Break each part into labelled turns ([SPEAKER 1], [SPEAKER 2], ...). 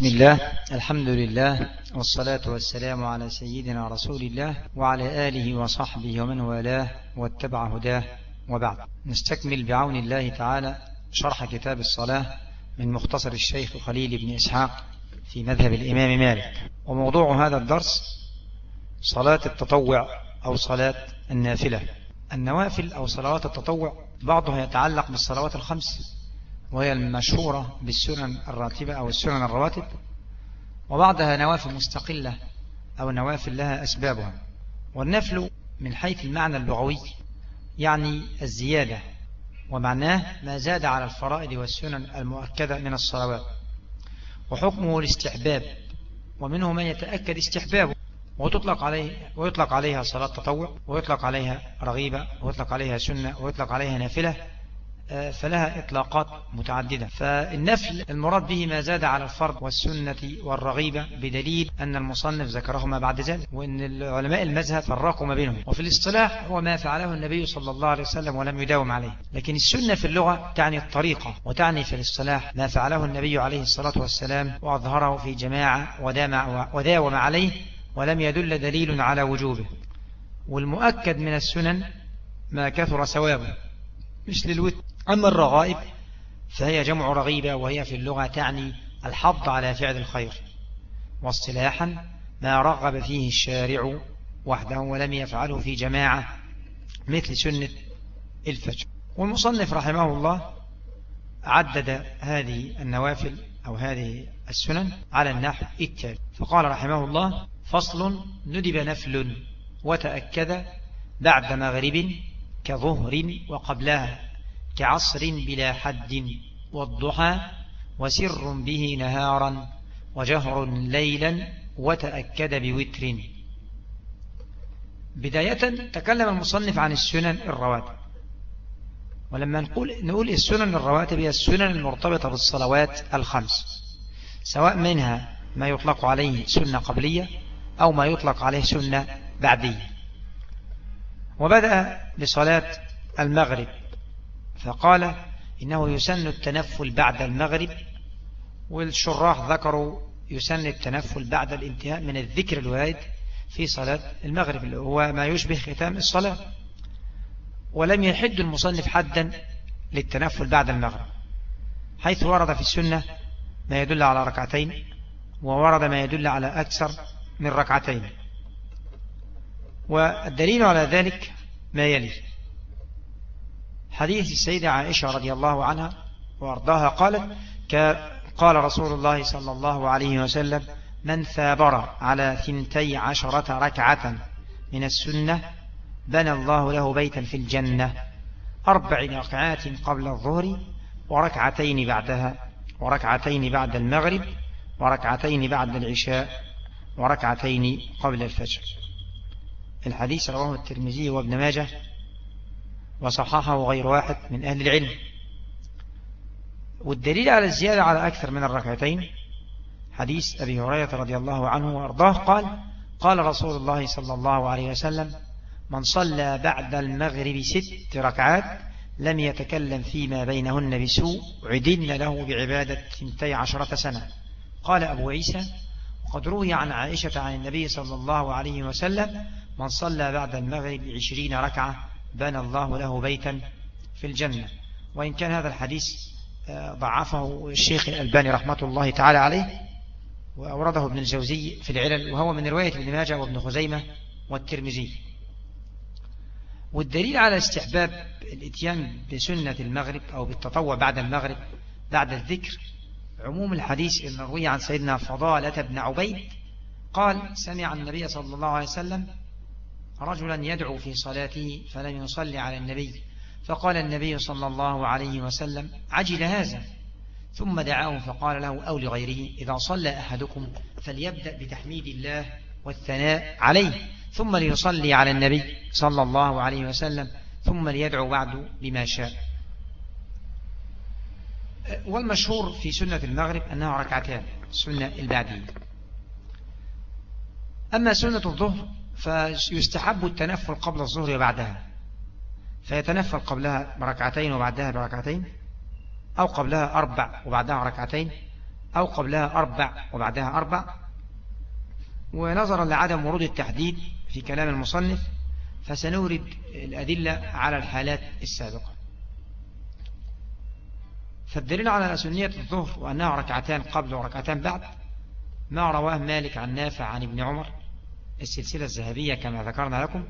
[SPEAKER 1] بسم الله الحمد لله والصلاة والسلام على سيدنا رسول الله وعلى آله وصحبه ومن والاه واتبع هداه وبعد. نستكمل بعون الله تعالى شرح كتاب الصلاة من مختصر الشيخ خليل بن إسحاق في مذهب الإمام مالك. وموضوع هذا الدرس صلاة التطوع أو صلاة النافلة. النوافل أو صلوات التطوع بعضها يتعلق بالصلوات الخمس. وهي المشهورة بالسنن الراتبة أو السنن الرواتب وبعضها نوافل مستقلة أو نوافل لها أسبابها. والنفل من حيث المعنى اللغوي يعني الزيادة ومعناه ما زاد على الفرائض والسنن المؤكدة من الصلوات. وحكمه الاستحباب ومنه من يتأكد استحبابه. وتطلق عليه ويطلق عليها صلاة تطوع ويطلق عليها رغيبة ويطلق عليها سنة ويطلق عليها نافلة. فلها إطلاقات متعددة. فالنفل المراد به ما زاد على الفرض والسنة والرغيبة بدليل أن المصنف ذكرهما بعد ذلك وأن العلماء المذهب فرقوا ما بينهم. وفي الاصطلاح هو ما فعله النبي صلى الله عليه وسلم ولم يداوم عليه. لكن السنة في اللغة تعني الطريقة وتعني في الاصطلاح ما فعله النبي عليه الصلاة والسلام وأظهره في جماعة وداوم عليه ولم يدل دليل على وجوبه. والمؤكد من السنن ما كثر ثوابه مثل الوتر. أما الرغائب فهي جمع رغيبة وهي في اللغة تعني الحض على فعل الخير واصطلاحا ما رغب فيه الشارع وحده ولم يفعله في جماعة مثل سنة الفجر. والمصنف رحمه الله عدد هذه النوافل أو هذه السنن على النحو التالي. فقال رحمه الله فصل ندب نفل وتأكد بعد مغرب كظهر وقبلها. كعصر بلا حد والضحى وسر به نهارا وجهر ليلا وتأكد بوتر. بداية تكلم المصنف عن السنن الرواتب. ولما نقول, نقول السنن الرواتب هي السنن المرتبطة بالصلوات الخمس. سواء منها ما يطلق عليه سنة قبلية أو ما يطلق عليه سنة بعدية. وبدأ بصلاة المغرب. فقال إنه يسن التنفل بعد المغرب والشراح ذكروا يسن التنفل بعد الانتهاء من الذكر الوارد في صلاة المغرب اللي هو ما يشبه ختام الصلاة ولم يحد المصنف حدا للتنفل بعد المغرب حيث ورد في السنة ما يدل على ركعتين وورد ما يدل على أكثر من ركعتين. والدليل على ذلك ما يلي حديث السيدة عائشة رضي الله عنها وأرضاها قالت قال رسول الله صلى الله عليه وسلم من ثابر على ثنتي عشرة ركعة من السنة بنى الله له بيتا في الجنة أربع ركعات قبل الظهر وركعتين بعدها وركعتين بعد المغرب وركعتين بعد العشاء وركعتين قبل الفجر. الحديث رواه الترمذي وابن ماجه وصححه غير واحد من أهل العلم. والدليل على الزيادة على أكثر من الركعتين حديث أبي هريرة رضي الله عنه وأرضاه قال قال رسول الله صلى الله عليه وسلم من صلى بعد المغرب ست ركعات لم يتكلم فيما بينهن بسوء عدن له بعبادة ثنتي عشرة سنة. قال أبو عيسى وقد روي عن عائشة عن النبي صلى الله عليه وسلم من صلى بعد المغرب عشرين ركعة بنى الله له بيتا في الجنة. وإن كان هذا الحديث آه، ضعفه الشيخ الألباني رحمة الله تعالى عليه وأورده ابن الجوزي في العلل وهو من رواية ابن ماجه وابن خزيمة والترمذي. والدليل على استحباب الإتيان بسنة المغرب أو بالتطوع بعد المغرب بعد الذكر عموم الحديث المروي عن سيدنا فضالة بن عبيد قال سمع النبي صلى الله عليه وسلم رجلا يدعو في صلاته فلم يصلي على النبي. فقال النبي صلى الله عليه وسلم عجل هذا. ثم دعاه فقال له أو لغيره إذا صلى أحدكم فليبدأ بتحميد الله والثناء عليه ثم ليصلي على النبي صلى الله عليه وسلم ثم ليدعو بعد بما شاء. والمشهور في سنة المغرب أنها ركعتان سنة البعدية. أما سنة الظهر فيستحب التنفل قبل الظهر وبعدها. فيتنفل قبلها بركعتين وبعدها بركعتين أو قبلها أربع وبعدها ركعتين أو قبلها أربع وبعدها أربع. ونظرا لعدم ورود التحديد في كلام المصنف فسنورد الأدلة على الحالات السابقة. فالدليل على سنية الظهر وأنها ركعتان قبل وركعتان بعد ما رواه مالك عن نافع عن ابن عمر السلسلة الذهبية كما ذكرنا لكم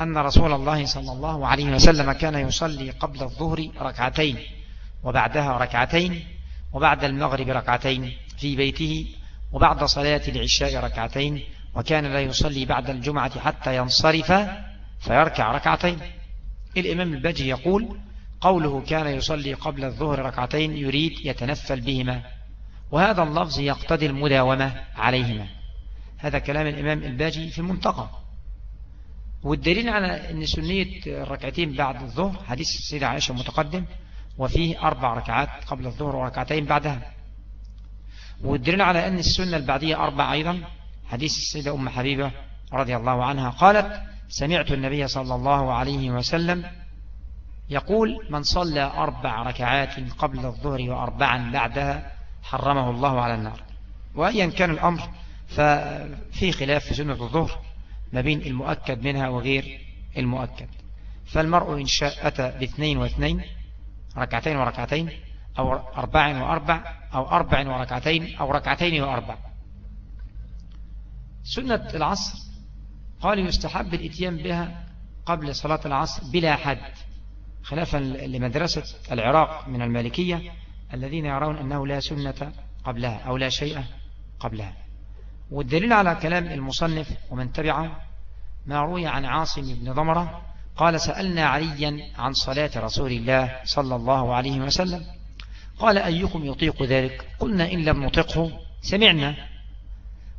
[SPEAKER 1] أن رسول الله صلى الله عليه وسلم كان يصلي قبل الظهر ركعتين وبعدها ركعتين وبعد المغرب ركعتين في بيته وبعد صلاة العشاء ركعتين وكان لا يصلي بعد الجمعة حتى ينصرف فيركع ركعتين. الإمام البجي يقول قوله كان يصلي قبل الظهر ركعتين يريد يتنفل بهما وهذا اللفظ يقتضي المداومة عليهما. هذا كلام الإمام الباجي في المنطقة والدليل على أن سنية الركعتين بعد الظهر حديث السيدة عائشة متقدم وفيه أربع ركعات قبل الظهر وركعتين بعدها. والدليل على أن السنة البعدية أربع أيضا حديث السيدة أم حبيبة رضي الله عنها قالت سمعت النبي صلى الله عليه وسلم يقول من صلى أربع ركعات قبل الظهر وأربعا بعدها حرمه الله على النار. وأيا كان الأمر ففي خلاف في سنة الظهر ما بين المؤكد منها وغير المؤكد. فالمرء إن شاء أتى باثنين واثنين ركعتين وركعتين أو أربع وأربع أو أربع وركعتين أو ركعتين وأربع. سنة العصر قال يستحب الإتيان بها قبل صلاة العصر بلا حد خلافا لمدرسة العراق من المالكية الذين يرون أنه لا سنة قبلها أو لا شيء قبلها. والدليل على كلام المصنف ومن تبعه ما روي عن عاصم بن ضمرة قال سألنا عليا عن صلاة رسول الله صلى الله عليه وسلم. قال أيكم يطيق ذلك؟ قلنا إن لم نطقه. سمعنا.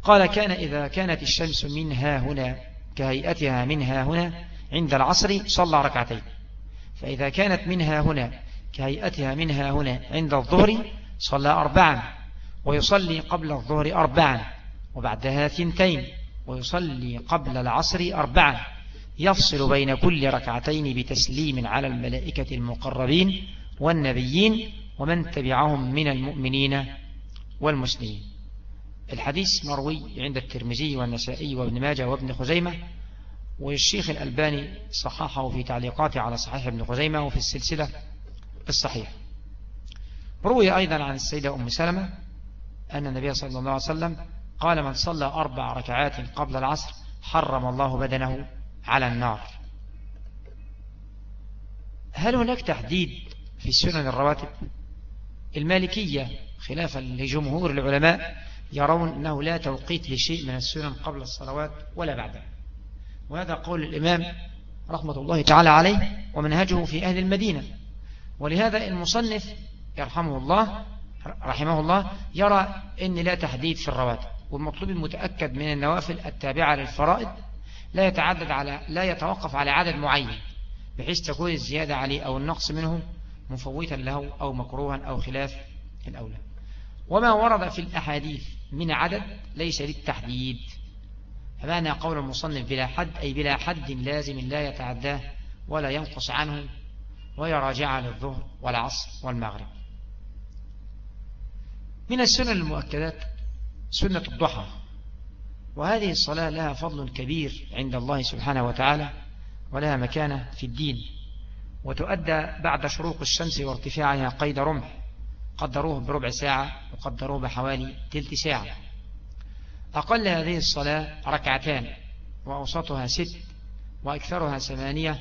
[SPEAKER 1] قال كان إذا كانت الشمس منها هنا كهيئتها منها هنا عند العصر صلى ركعتين. فإذا كانت منها هنا كهيئتها منها هنا عند الظهر صلى أربعا ويصلي قبل الظهر أربعا. وبعدها ثنتين ويصلي قبل العصر أربعا. يفصل بين كل ركعتين بتسليم على الملائكة المقربين والنبيين ومن تبعهم من المؤمنين والمسلمين. الحديث مروي عند الترمذي والنسائي وابن ماجه وابن خزيمة والشيخ الألباني صححه في تعليقاته على صحيح ابن خزيمة وفي السلسلة الصحيح روي أيضا عن السيدة أم سلمة أن النبي صلى الله عليه وسلم قال من صلى أربع ركعات قبل العصر حرم الله بدنه على النار. هل هناك تحديد في السنن الرواتب؟ المالكية خلافا لجمهور العلماء يرون أنه لا توقيت لشيء من السنن قبل الصلوات ولا بعدها وهذا قول الإمام رحمة الله تعالى عليه ومنهجه في أهل المدينة. ولهذا المصنف يرحمه الله رحمه الله يرى أن لا تحديد في الرواتب. والمطلوب المتأكد من النوافل التابعة للفرائض لا يتعدد على لا يتوقف على عدد معين بحيث تكون الزيادة عليه أو النقص منه مفوتا له أو مكروها أو خلاف الأولى. وما ورد في الأحاديث من عدد ليس للتحديد. فمعنى قول المصنف بلا حد أي بلا حد لازم لا يتعداه ولا ينقص عنه ويراجع للظهر والعصر والمغرب. من السنن المؤكدات سنة الضحى. وهذه الصلاة لها فضل كبير عند الله سبحانه وتعالى ولها مكانة في الدين. وتؤدى بعد شروق الشمس وارتفاعها قيد رمح. قدروه بربع ساعة وقدروه بحوالي تلت ساعة. أقل هذه الصلاة ركعتان وأوسطها ست وأكثرها ثمانية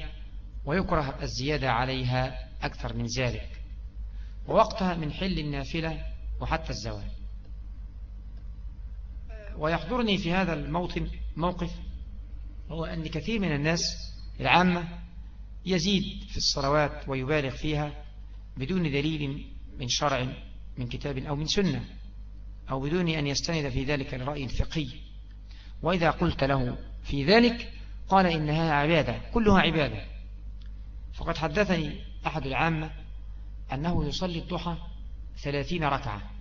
[SPEAKER 1] ويكره الزيادة عليها أكثر من ذلك. ووقتها من حل النافلة وحتى الزوال. ويحضرني في هذا الموطن موقف هو أن كثير من الناس العامة يزيد في الصلوات ويبالغ فيها بدون دليل من شرع من كتاب أو من سنة أو بدون أن يستند في ذلك الرأي الفقهي وإذا قلت له في ذلك قال إنها عبادة كلها عبادة. فقد حدثني أحد العامة أنه يصلي الضحى ثلاثين ركعة.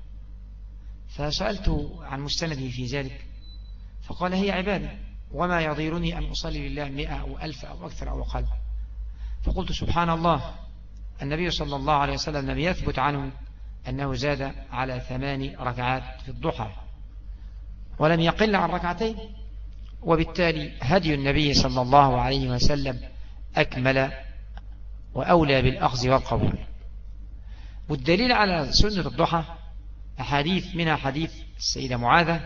[SPEAKER 1] فسألته عن مستنده في ذلك فقال هي عبادة وما يضيرني أن أصلي لله مئة أو ألف أو أكثر أو أقل. فقلت سبحان الله النبي صلى الله عليه وسلم لم يثبت عنه أنه زاد على ثمان ركعات في الضحى ولم يقل عن ركعتين وبالتالي هدي النبي صلى الله عليه وسلم أكمل وأولى بالأخذ والقبول. والدليل على سنة الضحى أحاديث منها حديث السيدة معاذة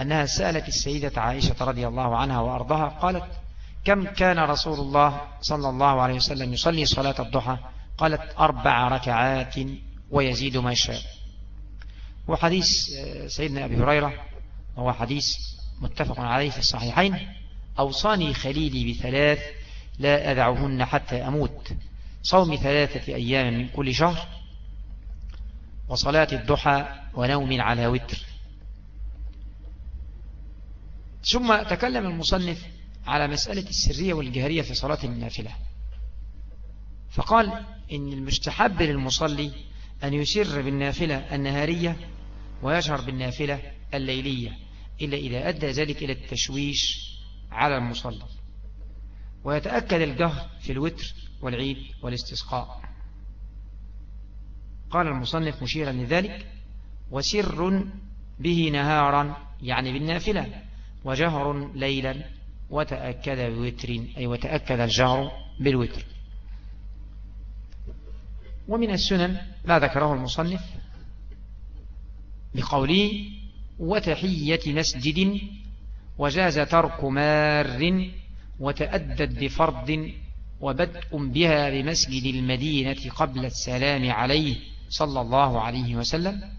[SPEAKER 1] أنها سألت السيدة عائشة رضي الله عنها وأرضها قالت كم كان رسول الله صلى الله عليه وسلم يصلي صلاة الضحى؟ قالت أربع ركعات ويزيد ما شاء وحديث سيدنا أبي هريرة وهو حديث متفق عليه في الصحيحين أوصاني خليلي بثلاث لا أدعهن حتى أموت. صوم ثلاثة أيام من كل شهر وصلاة الضحى ونوم على وتر. ثم تكلم المصنف على مسألة السرية والجهرية في صلاة النافلة. فقال إن المستحب للمصلي أن يسر بالنافلة النهارية ويشهر بالنافلة الليلية إلا إذا أدى ذلك إلى التشويش على المصلي. ويتأكد الجهر في الوتر والعيد والاستسقاء. قال المصنف مشيرا لذلك وسر به نهارا يعني بالنافلة وجهر ليلا وتأكد بوتر أي وتأكد الجهر بالوتر. ومن السنن ما ذكره المصنف بقوله وتحية مسجد وجاز ترك مار وتأدد بفرض وبدء بها بمسجد المدينة قبل السلام عليه. صلى الله عليه وسلم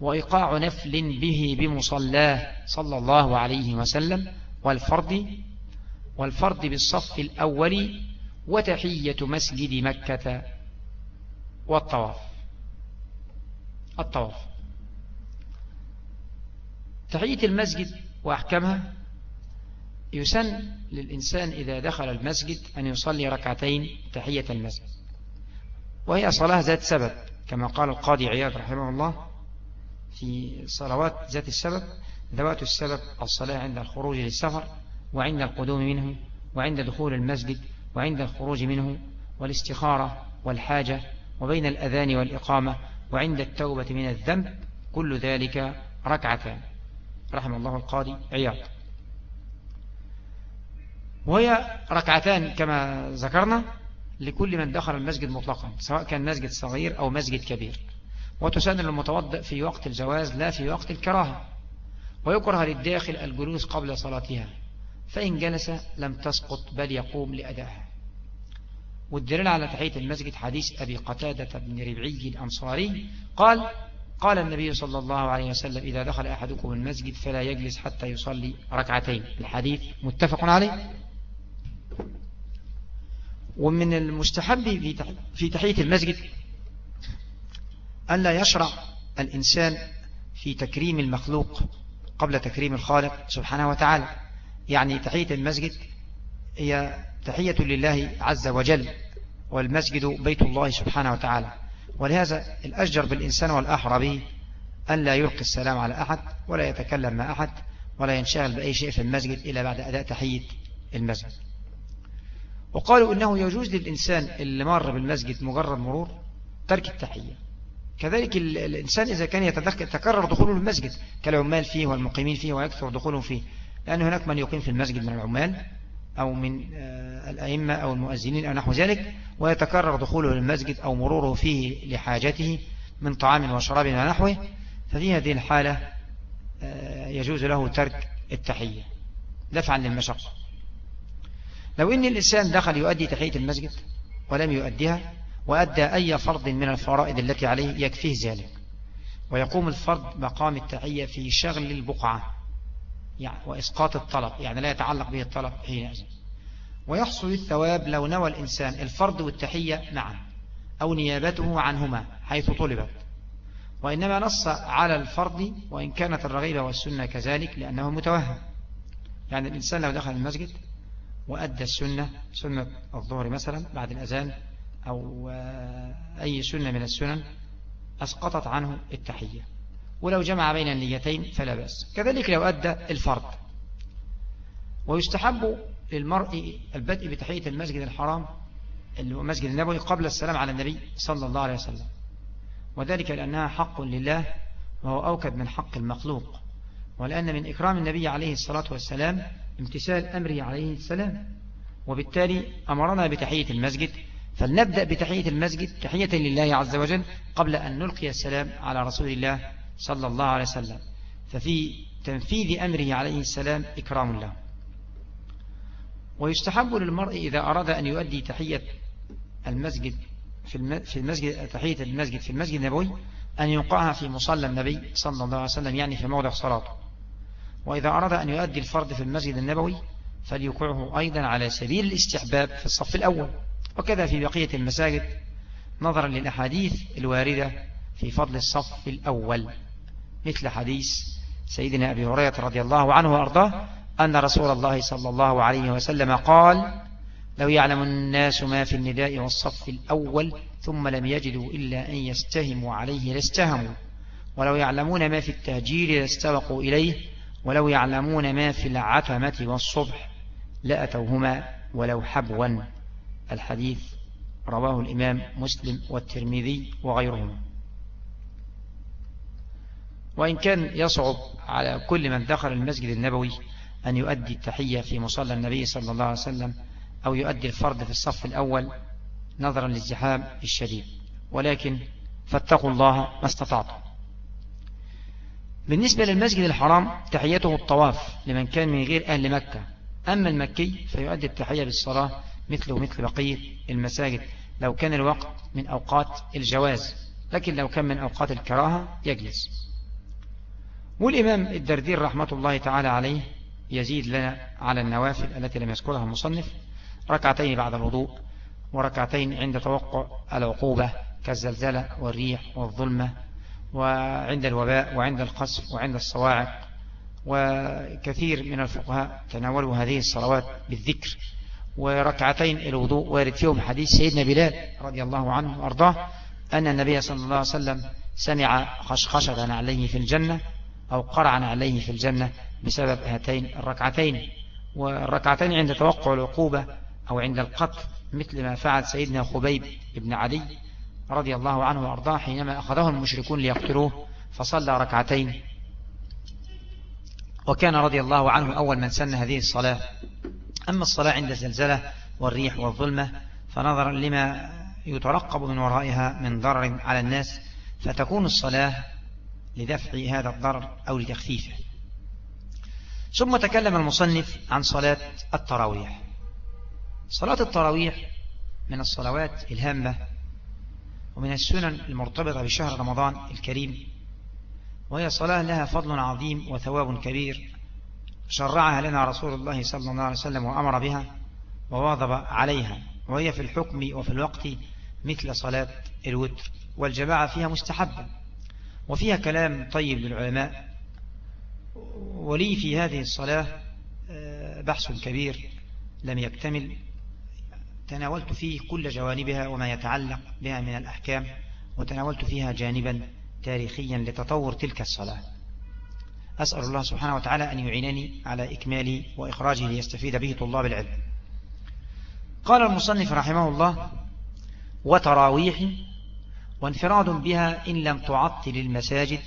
[SPEAKER 1] وإيقاع نفل به بمصلاه صلى الله عليه وسلم والفرض والفرض بالصف الأول وتحية مسجد مكة. والطواف. الطواف. تحية المسجد وأحكامها. يسن للإنسان إذا دخل المسجد أن يصلي ركعتين تحية المسجد وهي صلاة ذات سبب. كما قال القاضي عياد رحمه الله في صلوات ذات السبب ذوات السبب الصلاة عند الخروج للسفر وعند القدوم منه وعند دخول المسجد وعند الخروج منه والاستخارة والحاجة وبين الأذان والإقامة وعند التوبة من الذنب كل ذلك ركعتان. رحم الله القاضي عياض وهي ركعتان كما ذكرنا لكل من دخل المسجد مطلقا سواء كان مسجد صغير أو مسجد كبير. وتسن للمتوضئ في وقت الجواز لا في وقت الكراهة. ويكره للداخل الجلوس قبل صلاتها فإن جلس لم تسقط بل يقوم لأدائها. والدليل على تحية المسجد حديث أبي قتادة بن ربعي الأنصاري قال قال النبي صلى الله عليه وسلم إذا دخل أحدكم المسجد فلا يجلس حتى يصلي ركعتين الحديث متفق عليه. ومن المستحب في تحية المسجد ألا يشرع الإنسان في تكريم المخلوق قبل تكريم الخالق سبحانه وتعالى. يعني تحية المسجد هي تحية لله عز وجل والمسجد بيت الله سبحانه وتعالى. ولهذا الأشجر بالإنسان والأحرى به أن لا يلقي السلام على أحد ولا يتكلم مع أحد ولا ينشغل بأي شيء في المسجد إلا بعد أداء تحية المسجد. وقالوا إنه يجوز للإنسان اللي مر بالمسجد مجرد مرور ترك التحية. كذلك الإنسان إذا كان يتكرر دخوله المسجد كالعمال فيه والمقيمين فيه ويكثر دخوله فيه لأن هناك من يقيم في المسجد من العمال أو من آه، الأئمة أو المؤذنين أو نحو ذلك ويتكرر دخوله للمسجد أو مروره فيه لحاجته من طعام وشراب ونحوه ففي هذه الحالة آه، يجوز له ترك التحية. دفعا للمشقة. لو إن الإنسان دخل يؤدي تحية المسجد ولم يؤديها وأدى أي فرض من الفرائض التي عليه يكفيه ذلك. ويقوم الفرض مقام التحية في شغل البقعة يعني وإسقاط الطلب يعني لا يتعلق به الطلب حينئذ ويحصل الثواب لو نوى الإنسان الفرض والتحية معا أو نيابته عنهما حيث طلبت. وإنما نص على الفرض وإن كانت الرغيبة والسنة كذلك لأنه متوهم. يعني الإنسان لو دخل المسجد وأدى السنة سنة الظهر مثلا بعد الأذان أو أي سنة من السنن أسقطت عنه التحية. ولو جمع بين النيتين فلا بأس. كذلك لو أدى الفرض. ويستحب للمرء البدء بتحية المسجد الحرام اللي هو مسجد النبوي قبل السلام على النبي صلى الله عليه وسلم. وذلك لأنها حق لله وهو أوكد من حق المخلوق. ولأن من إكرام النبي عليه الصلاة والسلام امتثال أمره عليه السلام. وبالتالي أمرنا بتحية المسجد فلنبدأ بتحية المسجد تحية لله عز وجل قبل أن نلقي السلام على رسول الله صلى الله عليه وسلم. ففي تنفيذ أمره عليه السلام إكرام له ويستحب للمرء إذا أراد أن يؤدي تحية المسجد في المسجد تحية المسجد في المسجد النبوي أن يوقعها في مصلى النبي صلى الله عليه وسلم يعني في موضع صلاته. وإذا أراد أن يؤدي الفرد في المسجد النبوي فليوقعه أيضا على سبيل الاستحباب في الصف الأول. وكذا في بقية المساجد نظرا للأحاديث الواردة في فضل الصف الأول. مثل حديث سيدنا أبي هريرة رضي الله عنه وأرضاه أن رسول الله صلى الله عليه وسلم قال لو يعلم الناس ما في النداء والصف الأول ثم لم يجدوا إلا أن يستهموا عليه لاستهموا. ولو يعلمون ما في التهجير لاستبقوا إليه ولو يعلمون ما في العتمة والصبح لأتوهما ولو حبوا الحديث رواه الإمام مسلم والترمذي وغيرهما. وإن كان يصعب على كل من دخل المسجد النبوي أن يؤدي التحية في مصلى النبي صلى الله عليه وسلم أو يؤدي الفرد في الصف الأول نظرا للزحام الشديد. ولكن فاتقوا الله ما استطعتم. بالنسبة للمسجد الحرام تحيته الطواف لمن كان من غير أهل مكة. أما المكي فيؤدي التحية بالصلاة مثله مثل بقية المساجد لو كان الوقت من أوقات الجواز. لكن لو كان من أوقات الكراهة يجلس. والإمام الدردير رحمة الله تعالى عليه يزيد لنا على النوافل التي لم يذكرها المصنف. ركعتين بعد الوضوء وركعتين عند توقع العقوبة كالزلزلة والريح والظلمة. وعند الوباء وعند القصف وعند الصواعق وكثير من الفقهاء تناولوا هذه الصلوات بالذكر. وركعتين الوضوء وارد فيهم حديث سيدنا بلال رضي الله عنه وأرضاه أن النبي صلى الله عليه وسلم سمع خشخشة عليه في الجنة أو قرعا عليه في الجنة بسبب هاتين الركعتين. والركعتين عند توقع العقوبة أو عند القتل مثل ما فعل سيدنا خبيب بن علي رضي الله عنه وأرضاه حينما أخذه المشركون ليقتلوه فصلى ركعتين. وكان رضي الله عنه أول من سن هذه الصلاة. أما الصلاة عند الزلزلة والريح والظلمة فنظرا لما يترقب من ورائها من ضرر على الناس فتكون الصلاة لدفع هذا الضرر أو لتخفيفه. ثم تكلم المصنف عن صلاة التراويح. صلاة التراويح من الصلوات الهامة ومن السنن المرتبطة بشهر رمضان الكريم وهي صلاة لها فضل عظيم وثواب كبير شرعها لنا رسول الله صلى الله عليه وسلم وأمر بها وواظب عليها وهي في الحكم وفي الوقت مثل صلاة الوتر والجماعة فيها مستحبة وفيها كلام طيب للعلماء ولي في هذه الصلاة آه، بحث كبير لم يكتمل تناولت فيه كل جوانبها وما يتعلق بها من الأحكام وتناولت فيها جانبا تاريخيا لتطور تلك الصلاة. أسأل الله سبحانه وتعالى أن يعينني على إكماله وإخراجه ليستفيد به طلاب العلم. قال المصنف رحمه الله وتراويح وانفراد بها إن لم تعطل المساجد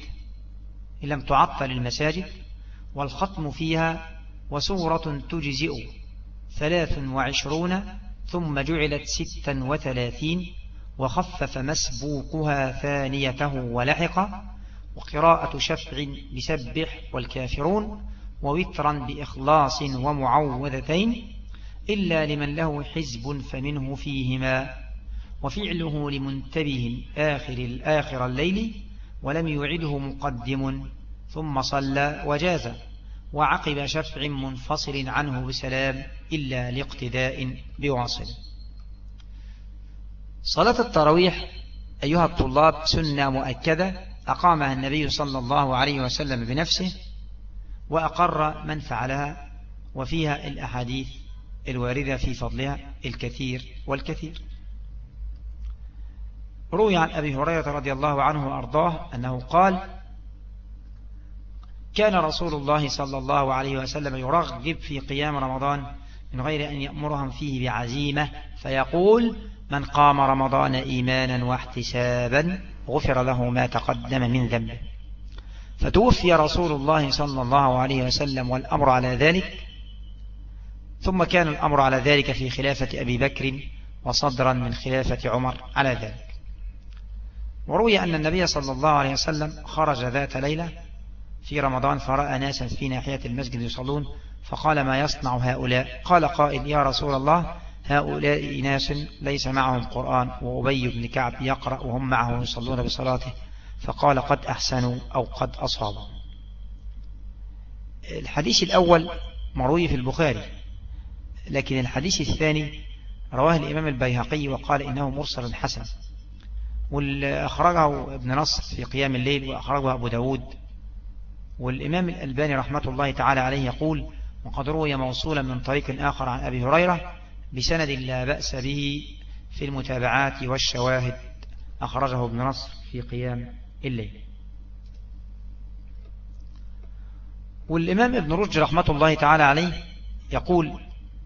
[SPEAKER 1] إن لم تعطل المساجد والختم فيها وسورة تجزئ ثلاث وعشرون ثم جعلت ستا وثلاثين وخفف مسبوقها ثانيته ولحق وقراءة شفع بسبح والكافرون ووترا بإخلاص ومعوذتين إلا لمن له حزب فمنه فيهما وفعله لمنتبه آخر الآخر الليل ولم يعده مقدم ثم صلى وجاز وعقب شفع منفصل عنه بسلام إلا لاقتداء بواصل. صلاة التراويح أيها الطلاب سنة مؤكدة أقامها النبي صلى الله عليه وسلم بنفسه وأقر من فعلها وفيها الأحاديث الواردة في فضلها الكثير والكثير. روي عن أبي هريرة رضي الله عنه وأرضاه أنه قال كان رسول الله صلى الله عليه وسلم يرغب في قيام رمضان من غير أن يأمرهم فيه بعزيمة فيقول من قام رمضان إيمانا واحتسابا غفر له ما تقدم من ذنبه. فتوفي رسول الله صلى الله عليه وسلم والأمر على ذلك ثم كان الأمر على ذلك في خلافة أبي بكر وصدرا من خلافة عمر على ذلك. وروي أن النبي صلى الله عليه وسلم خرج ذات ليلة في رمضان فرأى ناسا في ناحية المسجد يصلون فقال ما يصنع هؤلاء؟ قال قائل يا رسول الله هؤلاء ناس ليس معهم قرآن وأبي بن كعب يقرأ وهم معه يصلون بصلاته فقال قد أحسنوا أو قد أصابوا. الحديث الأول مروي في البخاري لكن الحديث الثاني رواه الإمام البيهقي وقال إنه مرسل حسن. والأخرجه ابن نصر في قيام الليل وأخرجه أبو داود. والإمام الألباني رحمة الله تعالى عليه يقول وقد روي موصولا من طريق آخر عن أبي هريرة بسند لا بأس به في المتابعات والشواهد. أخرجه ابن نصر في قيام الليل. والإمام ابن رجل رحمة الله تعالى عليه يقول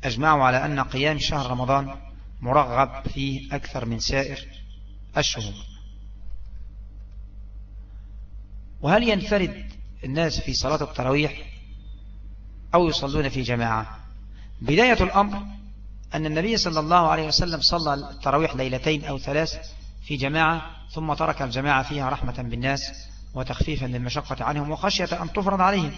[SPEAKER 1] أجمعوا على أن قيام شهر رمضان مرغب فيه أكثر من سائر الشهور. وهل ينفرد الناس في صلاة التراويح أو يصلون في جماعة. بداية الأمر أن النبي صلى الله عليه وسلم صلى التراويح ليلتين أو ثلاث في جماعة ثم ترك الجماعة فيها رحمة بالناس وتخفيفا للمشقة عنهم وخشية أن تفرض عليهم.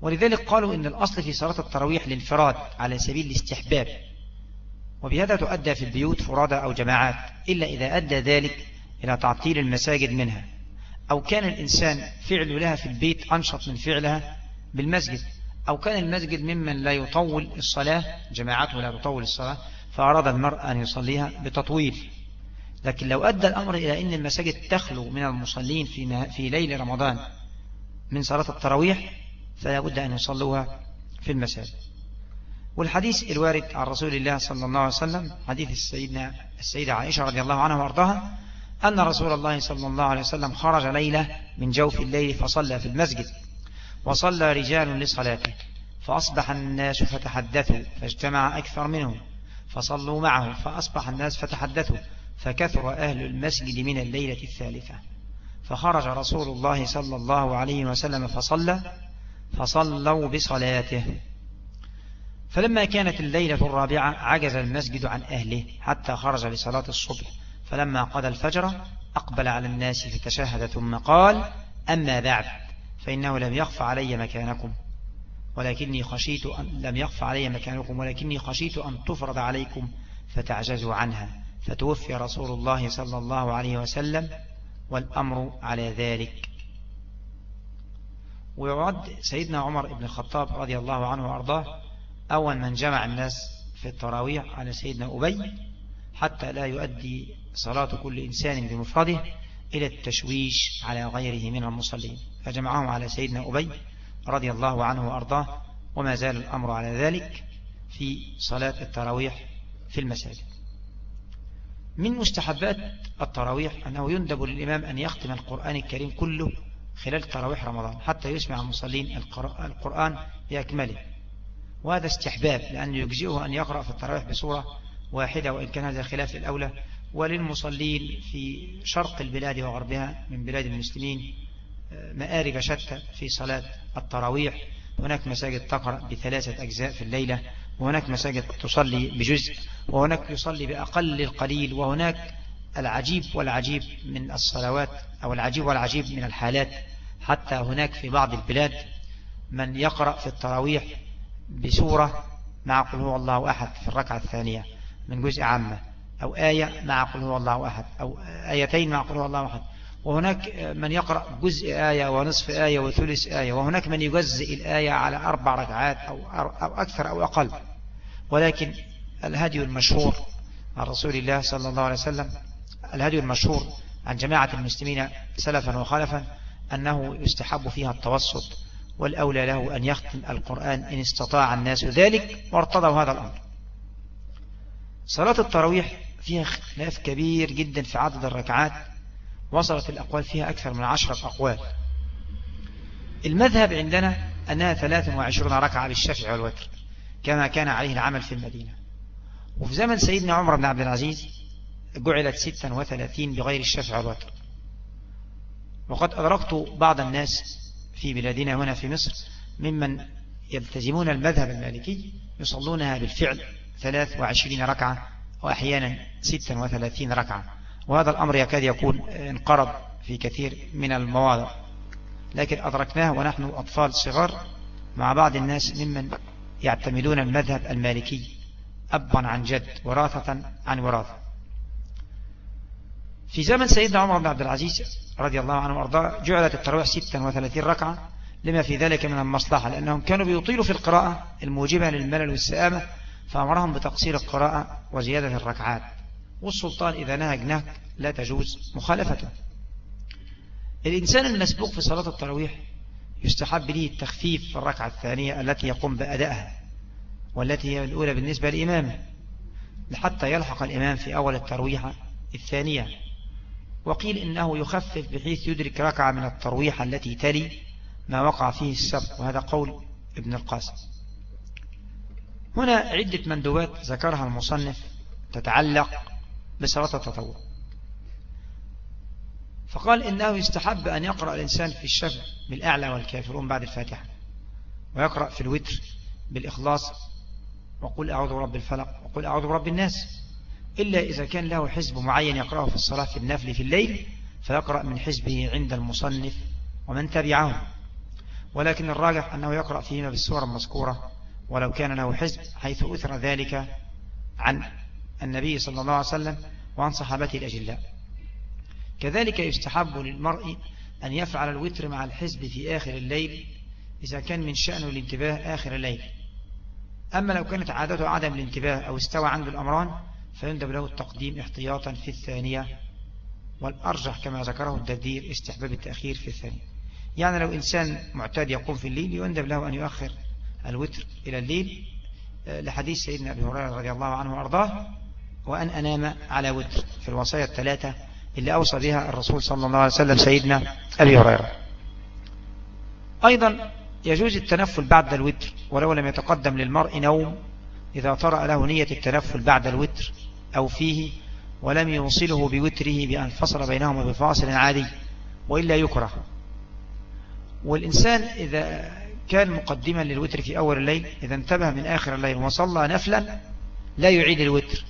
[SPEAKER 1] ولذلك قالوا إن الأصل في صلاة التراويح الانفراد على سبيل الاستحباب. وبهذا تؤدى في البيوت فرادى أو جماعات إلا إذا أدى ذلك إلى تعطيل المساجد منها. أو كان الإنسان فعل لها في البيت أنشط من فعلها بالمسجد. أو كان المسجد ممن لا يطول الصلاة جماعته لا تطول الصلاة فأراد المرء أن يصليها بتطويل. لكن لو أدى الأمر إلى أن المساجد تخلو من المصلين في, في ليل رمضان من صلاة التراويح فلا بد أن يصلوها في المساجد. والحديث الوارد عن رسول الله صلى الله عليه وسلم حديث السيدنا السيدة عائشة رضي الله عنها وأرضاها أن رسول الله صلى الله عليه وسلم خرج ليلة من جوف الليل فصلى في المسجد. وصلى رجال لصلاته فأصبح الناس فتحدثوا فاجتمع أكثر منهم فصلوا معه فأصبح الناس فتحدثوا فكثر أهل المسجد من الليلة الثالثة. فخرج رسول الله صلى الله عليه وسلم فصلى فصلوا بصلاته. فلما كانت الليلة الرابعة عجز المسجد عن أهله حتى خرج لصلاة الصبح. فلما قضى الفجر أقبل على الناس فتشهد ثم قال أما بعد. فإنه لم يخف علي مكانكم ولكني خشيت أن لم يخف علي مكانكم ولكني خشيت أن تفرض عليكم فتعجزوا عنها. فتوفي رسول الله صلى الله عليه وسلم والأمر على ذلك. ويعد سيدنا عمر بن الخطاب رضي الله عنه وأرضاه أول من جمع الناس في التراويح على سيدنا أبي حتى لا يؤدي صلاة كل إنسان بمفرده إلى التشويش على غيره من المصلين. فجمعهم على سيدنا أبي رضي الله عنه وأرضاه وما زال الأمر على ذلك في صلاة التراويح في المساجد. من مستحبات التراويح أنه يندب للإمام أن يختم القرآن الكريم كله خلال تراويح رمضان حتى يسمع المصلين القرآن بأكمله. وهذا استحباب لأنه يجزئه أن يقرأ في التراويح بصورة واحدة وإن كان هذا خلاف الأولى. وللمصلين في شرق البلاد وغربها من بلاد المسلمين مآرب شتى في صلاة التراويح. هناك مساجد تقرأ بثلاثة أجزاء في الليلة وهناك مساجد تصلي بجزء وهناك يصلي بأقل القليل وهناك العجيب والعجيب من الصلوات أو العجيب والعجيب من الحالات. حتى هناك في بعض البلاد من يقرأ في التراويح بسورة مع قل هو الله أحد في الركعة الثانية من جزء عامة أو آية مع قل هو الله أحد أو آيتين مع قل هو الله أحد. وهناك من يقرأ جزء آية ونصف آية وثلث آية وهناك من يجزئ الآية على أربع ركعات أو, أو أكثر أو أقل. ولكن الهدي المشهور عن رسول الله صلى الله عليه وسلم الهدي المشهور عن جماعة المسلمين سلفا وخلفا أنه يستحب فيها التوسط والأولى له أن يختم القرآن إن استطاع الناس ذلك وارتضوا هذا الأمر. صلاة التراويح فيها خلاف كبير جدا في عدد الركعات وصلت الأقوال فيها أكثر من عشرة أقوال. المذهب عندنا أنها 23 ركعة بالشفع والوتر كما كان عليه العمل في المدينة. وفي زمن سيدنا عمر بن عبد العزيز جعلت 36 بغير الشفع والوتر. وقد أدركت بعض الناس في بلادنا هنا في مصر ممن يلتزمون المذهب المالكي يصلونها بالفعل 23 ركعة وأحيانا 36 ركعة. وهذا الأمر يكاد يكون انقرض في كثير من المواضع. لكن أدركناه ونحن أطفال صغار مع بعض الناس ممن يعتمدون المذهب المالكي أبا عن جد وراثة عن وراثة. في زمن سيدنا عمر بن عبد العزيز رضي الله عنه وأرضاه جعلت التراويح 36 ركعة لما في ذلك من المصلحة لأنهم كانوا بيطيلوا في القراءة الموجبة للملل والسآمة فأمرهم بتقصير القراءة وزيادة الركعات. والسلطان إذا نهج نهج لا تجوز مخالفته. الإنسان المسبوق في صلاة التراويح يستحب له التخفيف في الركعة الثانية التي يقوم بأدائها والتي هي الأولى بالنسبة لإمامه لحتى يلحق الإمام في أول الترويحة الثانية. وقيل إنه يخفف بحيث يدرك ركعة من الترويحة التي تلي ما وقع فيه السبق وهذا قول ابن القاسم. هنا عدة مندوبات ذكرها المصنف تتعلق بصلاة التطوع فقال إنه يستحب أن يقرأ الإنسان في الشفع بالأعلى والكافرون بعد الفاتحة ويقرأ في الوتر بالإخلاص وقل أعوذ برب الفلق وقل أعوذ برب الناس. إلا إذا كان له حزب معين يقرأه في الصلاة في النفل في الليل فيقرأ من حزبه عند المصنف ومن تبعه. ولكن الراجح أنه يقرأ فيهما بالسورة المذكورة ولو كان له حزب حيث أثر ذلك عن النبي صلى الله عليه وسلم وعن صحابته الأجلاء. كذلك يستحب للمرء أن يفعل الوتر مع الحزب في آخر الليل إذا كان من شأنه الانتباه آخر الليل. أما لو كانت عادته عدم الانتباه أو استوى عنده الأمران فيندب له التقديم احتياطا في الثانية والأرجح كما ذكره الدردير استحباب التأخير في الثانية. يعني لو إنسان معتاد يقوم في الليل يندب له أن يؤخر الوتر إلى الليل آه، لحديث سيدنا أبي هريرة رضي الله عنه وأرضاه وأن أنام على وتر في الوصايا الثلاثة اللي أوصى بها الرسول صلى الله عليه وسلم سيدنا أبي هريرة. أيضا يجوز التنفل بعد الوتر ولو لم يتقدم للمرء نوم إذا طرأ له نية التنفل بعد الوتر أو فيه ولم يوصله بوتره بأن فصل بينهما بفاصل عادي وإلا يكره. والإنسان إذا كان مقدما للوتر في أول الليل إذا انتبه من آخر الليل وصلى نفلا لا يعيد الوتر.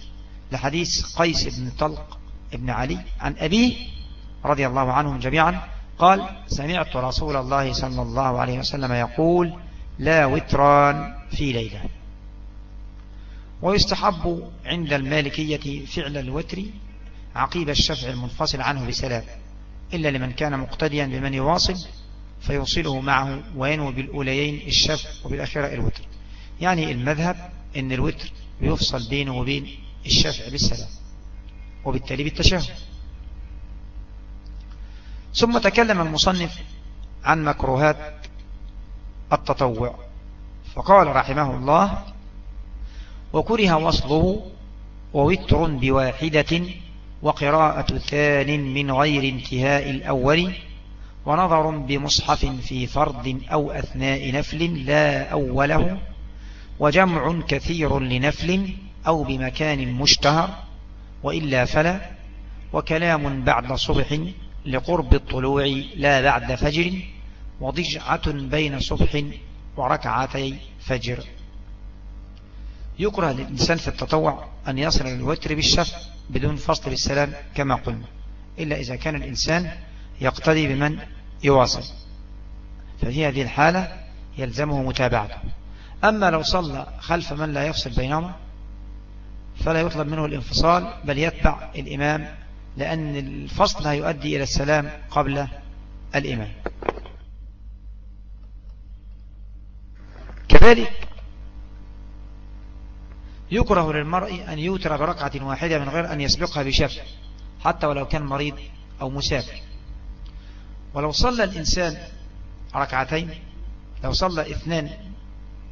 [SPEAKER 1] لحديث قيس بن طلق ابن علي عن أبيه رضي الله عنهم جميعا قال سمعت رسول الله صلى الله عليه وسلم يقول لا وتران في ليلة. ويستحب عند المالكية فعل الوتر عقيب الشفع المنفصل عنه بسلام إلا لمن كان مقتديا بمن يواصل فيوصله معه وينوي بالأوليين الشفع وبالأخيرة الوتر. يعني المذهب أن الوتر يفصل بينه وبين الشفع بالسلام وبالتالي بالتشهد. ثم تكلم المصنف عن مكروهات التطوع فقال رحمه الله وكره وصله ووتر بواحدة وقراءة ثان من غير انتهاء الأول ونظر بمصحف في فرض أو أثناء نفل لا أوله وجمع كثير لنفل أو بمكان مشتهر وإلا فلا وكلام بعد صبح لقرب الطلوع لا بعد فجر وضجعة بين صبح وركعتي فجر. يكره للإنسان في التطوع أن يصل للوتر بالشفع بدون فصل بالسلام كما قلنا إلا إذا كان الإنسان يقتدي بمن يواصل. ففي هذه الحالة يلزمه متابعته. أما لو صلى خلف من لا يفصل بينهما فلا يطلب منه الانفصال بل يتبع الإمام لأن الفصل يؤدي إلى السلام قبل الإمام. كذلك يكره للمرء أن يوتر بركعة واحدة من غير أن يسبقها بشفع حتى ولو كان مريض أو مسافر. ولو صلى الإنسان ركعتين لو صلى اثنان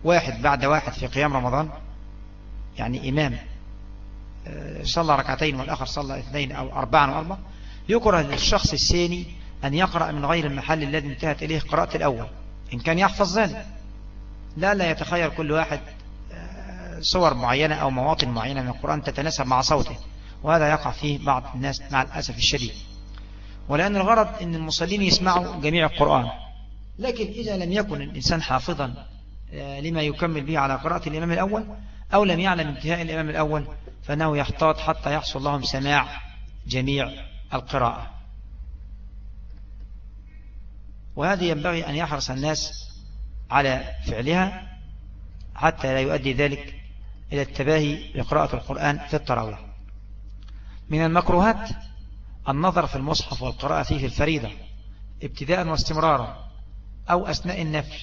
[SPEAKER 1] واحد بعد واحد في قيام رمضان يعني إمام صلى ركعتين والآخر صلى اثنين أو أربعا وأربعة يكره للشخص الثاني أن يقرأ من غير المحل الذي انتهت إليه قراءة الأول. إن كان يحفظ ذلك. لا لا يتخير كل واحد آه، صور معينة أو مواطن معينة من القرآن تتناسب مع صوته. وهذا يقع فيه بعض الناس مع الأسف الشديد. ولأن الغرض أن المصلين يسمعوا جميع القرآن. لكن إذا لم يكن الإنسان حافظا آه، لما يكمل به على قراءة الإمام الأول أو لم يعلم انتهاء الإمام الأول فإنه يحتاط حتى يحصل لهم سماع جميع القراءة. وهذه ينبغي أن يحرص الناس على فعلها حتى لا يؤدي ذلك إلى التباهي بقراءة القرآن في التراويح. من المكروهات النظر في المصحف والقراءة فيه في الفريضة ابتداء واستمرارا أو أثناء النفل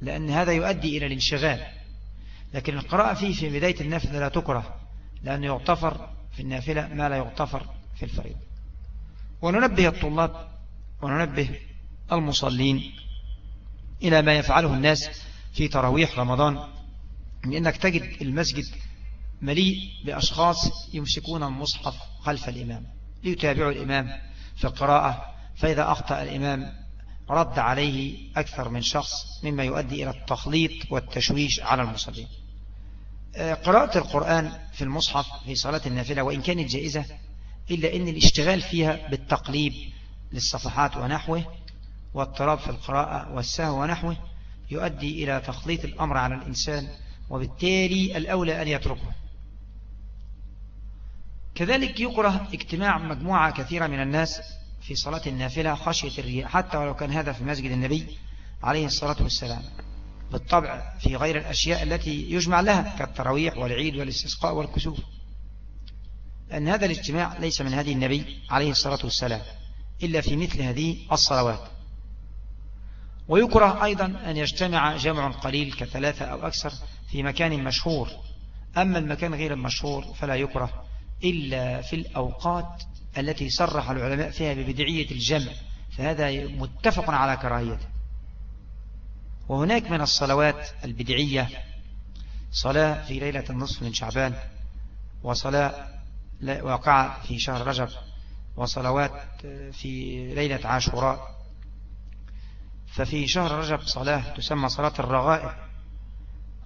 [SPEAKER 1] لأن هذا يؤدي إلى الانشغال. لكن القراءة فيه في بداية النفل لا تكره. لأنه يغتفر في النافلة ما لا يغتفر في الفريضة. وننبه الطلاب وننبه المصلين إلى ما يفعله الناس في تراويح رمضان من أنك تجد المسجد مليء بأشخاص يمسكون المصحف خلف الإمام ليتابعوا الإمام في القراءة فإذا أخطأ الإمام رد عليه أكثر من شخص مما يؤدي إلى التخليط والتشويش على المصلين. قراءة القرآن في المصحف في صلاة النافلة وإن كانت جائزة إلا أن الاشتغال فيها بالتقليب للصفحات ونحوه واضطراب في القراءة والسهو ونحوه يؤدي إلى تخليط الأمر على الإنسان وبالتالي الأولى أن يتركه. كذلك يكره اجتماع مجموعة كثيرة من الناس في صلاة النافلة خشية الرياء حتى ولو كان هذا في مسجد النبي عليه الصلاة والسلام. بالطبع في غير الأشياء التي يجمع لها كالتراويح والعيد والاستسقاء والكسوف. لأن هذا الاجتماع ليس من هذه النبي عليه الصلاة والسلام إلا في مثل هذه الصلوات. ويكره أيضا أن يجتمع جمع قليل كثلاثة أو أكثر في مكان مشهور. أما المكان غير المشهور فلا يكره إلا في الأوقات التي صرح العلماء فيها ببدعية الجمع فهذا متفق على كراهيته. وهناك من الصلوات البدعية صلاة في ليلة النصف من شعبان وصلاة واقعة في شهر رجب وصلوات في ليلة عاشوراء. ففي شهر رجب صلاة تسمى صلاة الرغائب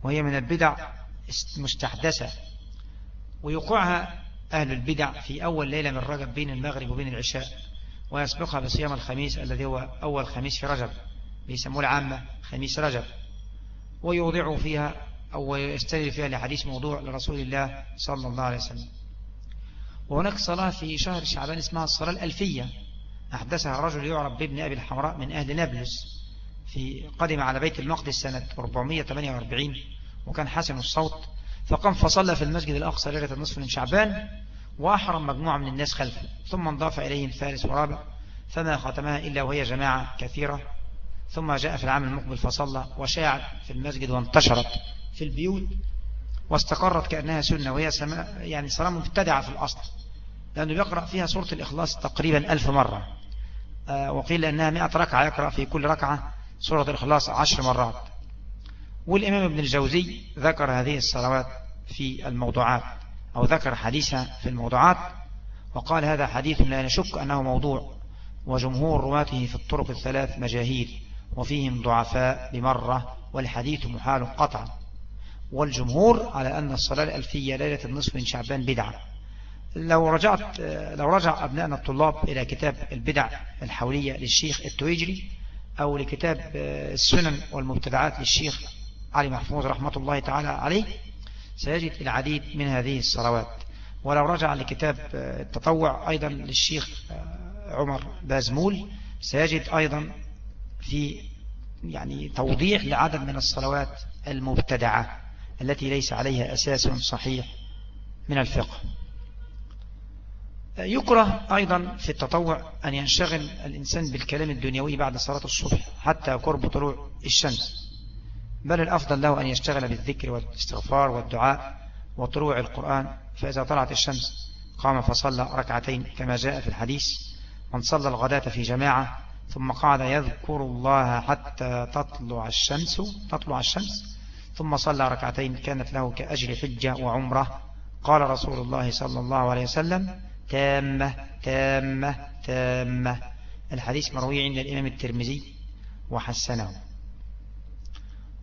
[SPEAKER 1] وهي من البدع مستحدثة ويقعها أهل البدع في أول ليلة من رجب بين المغرب وبين العشاء ويسبقها بصيام الخميس الذي هو أول خميس في رجب. بيسموه العامة خميس رجب. ويوضع فيها أو يستدل فيها لحديث موضوع لرسول الله صلى الله عليه وسلم. وهناك صلاة في شهر شعبان اسمها الصلاة الألفية. أحدثها رجل يعرف بابن أبي الحمراء من أهل نابلس في قدم على بيت المقدس سنة 448 وكان حسن الصوت. فقام فصلى في المسجد الأقصى ليلة النصف من شعبان وأحرم مجموعة من الناس خلفه ثم انضاف إليهم ثالث ورابع فما ختمها إلا وهي جماعة كثيرة. ثم جاء في العام المقبل فصلى وشاعت في المسجد وانتشرت في البيوت واستقرت كأنها سنة وهي سماء يعني صلاة مبتدعة في الأصل لأنه يقرأ فيها سورة الإخلاص تقريبا ألف مرة. آه، وقيل أنها مئة ركعة يقرأ في كل ركعة سورة الإخلاص عشر مرات. والإمام ابن الجوزي ذكر هذه الصلوات في الموضوعات أو ذكر حديثها في الموضوعات وقال هذا حديث لا نشك أنه موضوع وجمهور رواته في الطرق الثلاث مجاهيل. وفيهم ضعفاء بمرة والحديث محال قطعا. والجمهور على أن الصلاة الألفية ليلة النصف من شعبان بدعة. لو رجعت لو رجع أبنائنا الطلاب إلى كتاب البدع الحولية للشيخ التويجري أو لكتاب السنن والمبتدعات للشيخ علي محفوظ رحمة الله تعالى عليه سيجد العديد من هذه الصلوات. ولو رجع لكتاب التطوع أيضا للشيخ عمر بازمول سيجد أيضا في يعني توضيح لعدد من الصلوات المبتدعة التي ليس عليها أساس صحيح من الفقه. يكره أيضا في التطوع أن ينشغل الإنسان بالكلام الدنيوي بعد صلاة الصبح حتى قرب طلوع الشمس. بل الأفضل له أن يشتغل بالذكر والاستغفار والدعاء وطلوع القرآن فإذا طلعت الشمس قام فصلى ركعتين كما جاء في الحديث من صلى الغداة في جماعة ثم قعد يذكر الله حتى تطلع الشمس تطلع الشمس ثم صلى ركعتين كانت له كأجل حجة وعمرة. قال رسول الله صلى الله عليه وسلم تامة تامة تامة. الحديث مروي عند الإمام الترمذي وحسنه.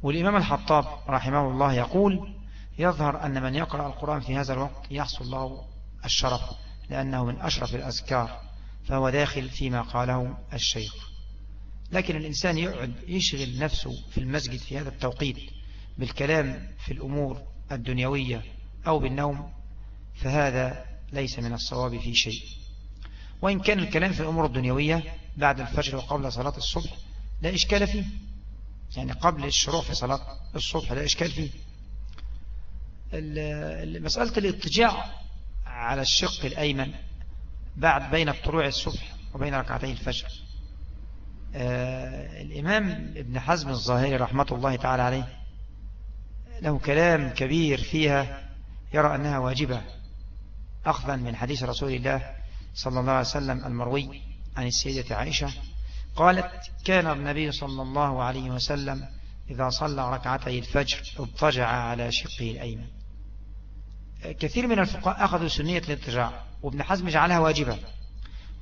[SPEAKER 1] والإمام الحطاب رحمه الله يقول يظهر أن من يقرأ القرآن في هذا الوقت يحصل له الشرف لأنه من أشرف الأذكار. فهو داخل فيما قاله الشيخ. لكن الإنسان يقعد يشغل نفسه في المسجد في هذا التوقيت بالكلام في الأمور الدنيوية أو بالنوم فهذا ليس من الصواب في شيء. وإن كان الكلام في الأمور الدنيوية بعد الفجر وقبل صلاة الصبح لا إشكال فيه. يعني قبل الشروع في صلاة الصبح لا إشكال فيه. مسألة الاضطجاع على الشق الأيمن بعد بين طلوع الصبح وبين ركعتي الفجر. آه الإمام ابن حزم الظاهري رحمة الله تعالى عليه له كلام كبير فيها يرى أنها واجبة أخذا من حديث رسول الله صلى الله عليه وسلم المروي عن السيدة عائشة قالت كان النبي صلى الله عليه وسلم إذا صلى ركعتي الفجر اضطجع على شقه الأيمن. كثير من الفقهاء أخذوا سنية الاضطجاع وابن حزم جعلها واجبة.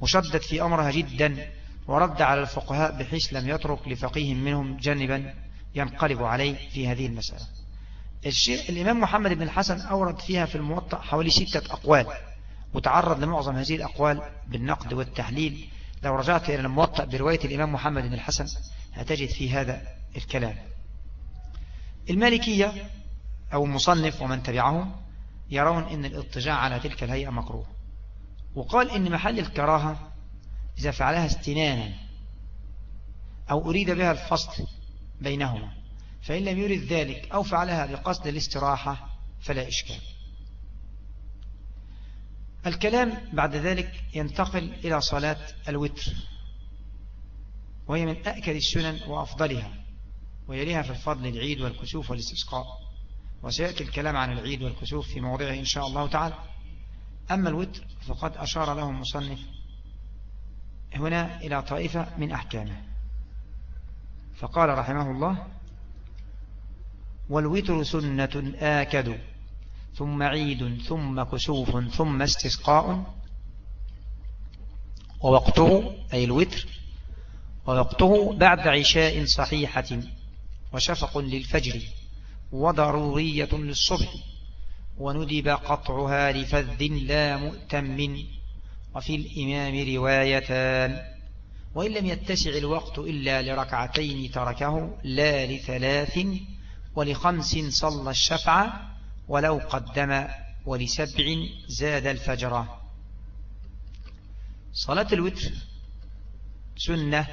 [SPEAKER 1] وشدد في أمرها جدا ورد على الفقهاء بحيث لم يترك لفقيه منهم جانبا ينقلب عليه في هذه المسألة. الإمام محمد بن الحسن أورد فيها في الموطأ حوالي ستة أقوال وتعرض لمعظم هذه الأقوال بالنقد والتحليل. لو رجعت إلى الموطأ برواية الإمام محمد بن الحسن هتجد في هذا الكلام. المالكية أو المصنف ومن تبعهم يرون أن الاضطجاع على تلك الهيئة مكروه. وقال إن محل الكراهة إذا فعلها استنانا أو أريد بها الفصل بينهما فإن لم يرد ذلك أو فعلها بقصد الاستراحة فلا إشكال. الكلام بعد ذلك ينتقل إلى صلاة الوتر وهي من أكد السنن وأفضلها ويليها في الفضل العيد والكسوف والاستسقاء وسيأتي الكلام عن العيد والكسوف في موضعه إن شاء الله تعالى. أما الوتر فقد أشار له المصنف هنا إلى طائفة من أحكامه. فقال رحمه الله والوتر سنة آكد ثم عيد ثم كسوف ثم استسقاء ووقته أي الوتر ووقته بعد عشاء صحيحة وشفق للفجر وضرورية للصبح. وندب قطعها لفذ لا مؤتم. وفي الإمام روايتان وإن لم يتسع الوقت إلا لركعتين تركه لا لثلاث ولخمس صلى الشفع ولو قدم ولسبع زاد الفجر. صلاة الوتر سنة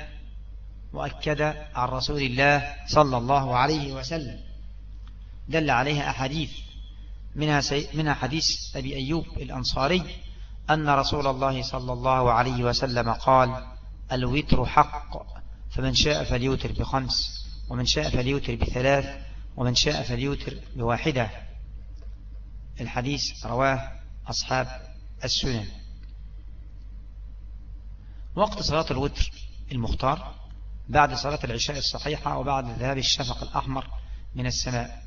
[SPEAKER 1] مؤكدة عن رسول الله صلى الله عليه وسلم. دل عليها أحاديث منها, سي... منها حديث أبي أيوب الأنصاري أن رسول الله صلى الله عليه وسلم قال الوتر حق فمن شاء فليوتر بخمس ومن شاء فليوتر بثلاث ومن شاء فليوتر بواحدة. الحديث رواه أصحاب السنن. وقت صلاة الوتر المختار بعد صلاة العشاء الصحيحة وبعد ذهاب الشفق الأحمر من السماء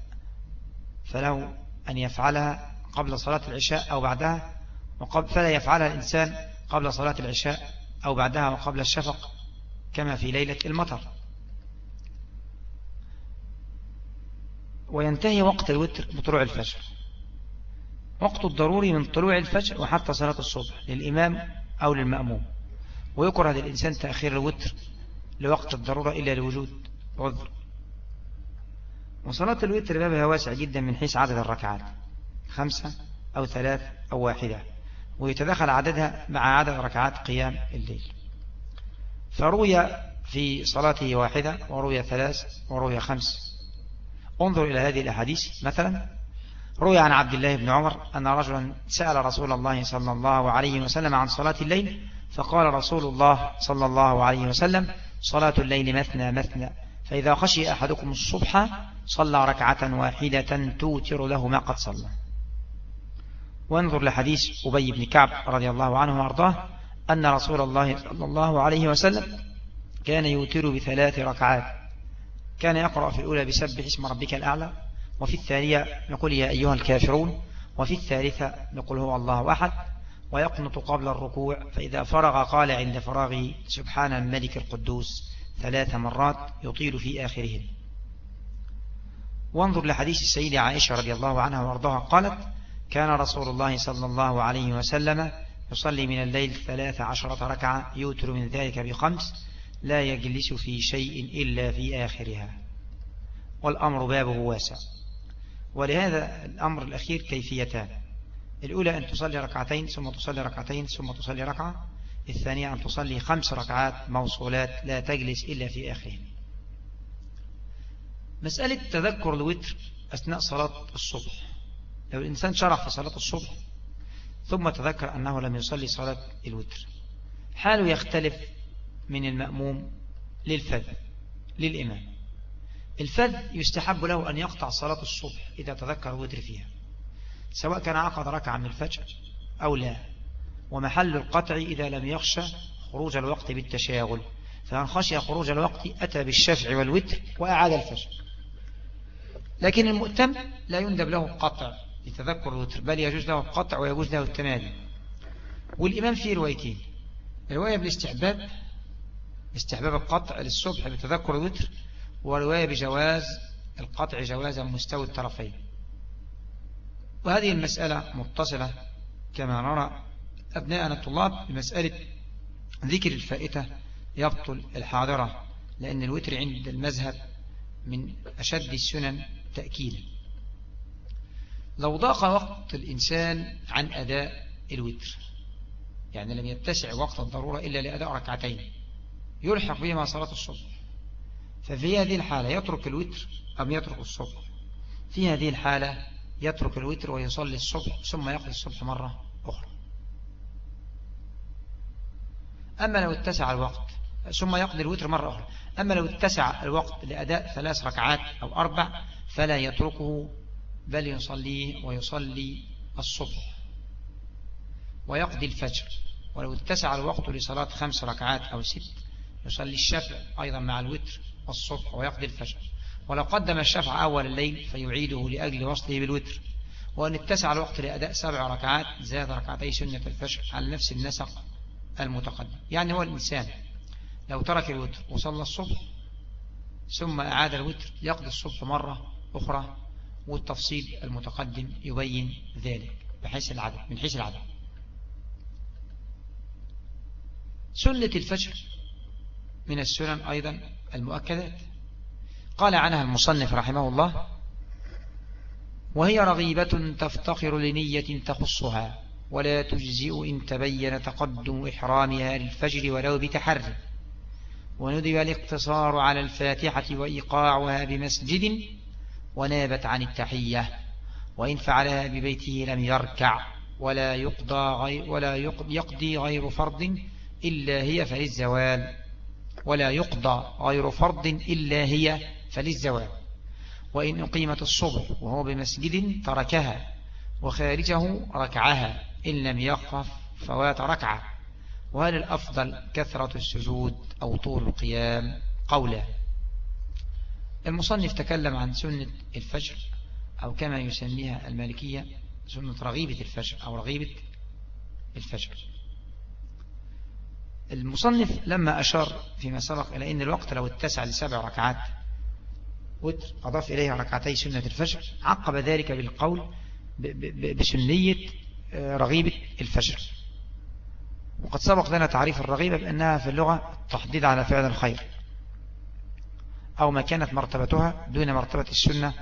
[SPEAKER 1] فله أن يفعلها قبل صلاة العشاء أو بعدها فلا يفعلها الإنسان قبل صلاة العشاء أو بعدها وقبل الشفق كما في ليلة المطر. وينتهي وقت الوتر بطلوع الفجر. وقت الضروري من طلوع الفجر وحتى صلاة الصبح للإمام أو للمأموم. ويكره للإنسان تأخير الوتر لوقت الضرورة إلا لوجود عذر. وصلاة الوتر بابها واسع جدا من حيث عدد الركعات. خمسة أو ثلاث أو واحدة. ويتدخل عددها مع عدد ركعات قيام الليل. فروي في صلاته واحدة وروي ثلاث وروي خمس. انظر إلى هذه الأحاديث. مثلا روي عن عبد الله بن عمر أن رجلا سأل رسول الله صلى الله عليه وسلم عن صلاة الليل فقال رسول الله صلى الله عليه وسلم صلاة الليل مثنى مثنى. فإذا خشي أحدكم الصبح صلى ركعة واحدة توتر له ما قد صلى. وانظر لحديث أبي بن كعب رضي الله عنه وأرضاه أن رسول الله صلى الله عليه وسلم كان يوتر بثلاث ركعات. كان يقرأ في الأولى بسبح اسم ربك الأعلى وفي الثانية نقول يا أيها الكافرون وفي الثالثة نقول هو الله أحد ويقنط قبل الركوع فإذا فرغ قال عند فراغه سبحان الملك القدوس. ثلاث مرات يطيل في آخرهن. وانظر لحديث السيدة عائشة رضي الله عنها وأرضاها. قالت كان رسول الله صلى الله عليه وسلم يصلي من الليل ثلاث عشرة ركعة يوتر من ذلك بخمس لا يجلس في شيء إلا في آخرها. والأمر بابه واسع. ولهذا الأمر الأخير كيفيتان. الأولى أن تصلي ركعتين ثم تصلي ركعتين ثم تصلي ركعة. الثانية أن تصلي خمس ركعات موصولات لا تجلس إلا في آخرها. مسألة تذكر الوتر أثناء صلاة الصبح. لو الإنسان شرح في صلاة الصبح ثم تذكر أنه لم يصلي صلاة الوتر حاله يختلف من المأموم للفذ للإمام. الفذ يستحب له أن يقطع صلاة الصبح إذا تذكر الوتر فيها سواء كان عقد ركعة من الفجر أو لا. ومحل القطع إذا لم يخشى خروج الوقت بالتشاغل. فمن خشي خروج الوقت أتى بالشفع والوتر وأعاد الفجر لكن المؤتم لا يندب له القطع لتذكر الوتر بل يجوز له القطع ويجوز له التمادي. والإمام فيه روايتين رواية بالاستحباب استحباب القطع للصبح بتذكر الوتر ورواية بجواز القطع جوازا مستوى الطرفين. وهذه المسألة متصلة كما نرى أبناءنا الطلاب بمسألة ذكر الفائتة يبطل الحاضرة لأن الوتر عند المذهب من أشد السنن تأكيدا. لو ضاق وقت الإنسان عن أداء الوتر يعني لم يتسع وقت الضرورة إلا لأداء ركعتين يلحق بهما صلاة الصبح ففي هذه الحالة يترك الوتر أم يترك الصبح؟ في هذه الحالة يترك الوتر ويصلي الصبح ثم يقضي الصبح مرة أخرى. أما لو اتسع الوقت ثم يقضي الوتر مرة أخرى. أما لو اتسع الوقت لأداء ثلاث ركعات أو أربع فلا يتركه بل يصليه ويصلي الصبح. ويقضي الفجر. ولو اتسع الوقت لصلاة خمس ركعات أو ست يصلي الشفع أيضا مع الوتر والصبح ويقضي الفجر. ولو قدم الشفع أول الليل فيعيده لأجل وصله بالوتر. وأن اتسع الوقت لأداء سبع ركعات زاد ركعتي سنة الفجر. على نفس النسق. المتقدم. يعني هو الإنسان لو ترك الوتر وصلى الصبح ثم أعاد الوتر يقضي الصبح مرة أخرى والتفصيل المتقدم يبين ذلك بحيث العدد من حيث العدد سنة الفجر من السنن أيضا المؤكدات. قال عنها المصنف رحمه الله وهي رغيبة تفتقر لنية تخصها ولا تجزئ إن تبين تقدم إحرامها للفجر ولو بتحري. وندب الاقتصار على الفاتحة وإيقاعها بمسجد ونابت عن التحية وإن فعلها ببيته لم يركع ولا يقضى غير ولا يقضي غير فرض إلا هي فللزوال ولا يقضى غير فرض إلا هي فللزوال. وإن أقيمت الصبح وهو بمسجد تركها وخارجه ركعها. إن لم يخف فوات ركعة. وهل الأفضل كثرة السجود أو طول القيام؟ قولا المصنف تكلم عن سنة الفجر أو كما يسميها المالكية سنة رغيبة الفجر أو رغيبة الفجر. المصنف لما أشار فيما سبق إلى أن الوقت لو اتسع لسبع ركعات وتر أضاف إليها ركعتي سنة الفجر عقب ذلك بالقول بسنية رغيبة الفجر. وقد سبق لنا تعريف الرغيبة بأنها في اللغة تحديد على فعل الخير أو ما كانت مرتبتها دون مرتبة السنة